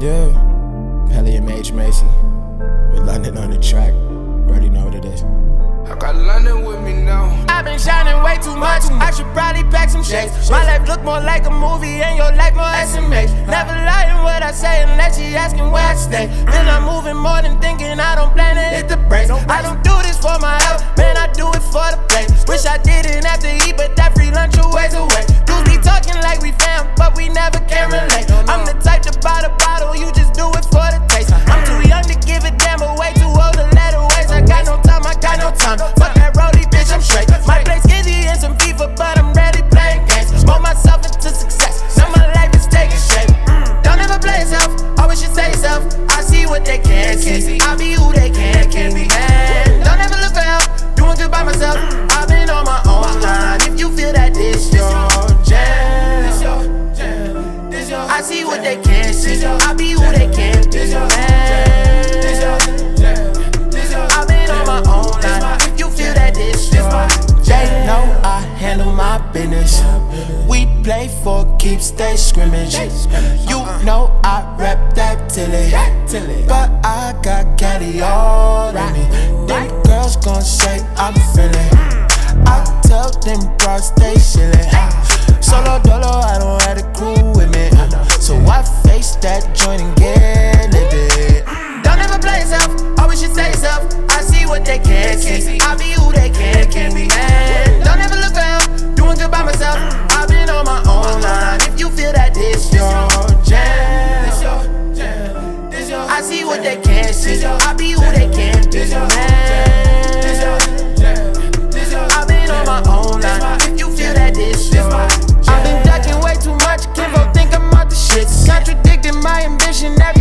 Yeah, Pelly and Mage Macy with London on the track. You already know what it is. I got London with me now. I've been shining way too much. I should probably pack some shades. My life look more like a movie and your life more SMH. Never lying what I say unless she asking where I stay. Then I'm moving more than thinking. I don't plan to hit the brakes. I don't do this for my health, man. I do it for the play. Wish I didn't have to eat, but can't see. I be who they can't keep. Man, don't ever look for help. Doing good by myself. I've been on my own line. If you feel that this your jam, this your jam, this your. I see what they can't see. I be who they can't be. Man, I've been on my own line. If you feel that this your They know I handle my business. We play for keep stay scrimmage. You uh-uh. know I rep that tilly. But them broad stay chillin'. Uh, solo dolo, I don't have the crew with me. Uh, so I face that joint and get it. Don't ever play yourself, always should say yourself. I see what they can't see, I be who they can't can be. Man, don't ever look for help, doing good by myself. I've been on my own line. If you feel that this your jam. I see what they can't see, I be who they can't be. Man. and every